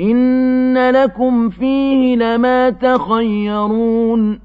إِنَّ لَكُمْ فِيهِ لَمَا تَخَيَّرُونَ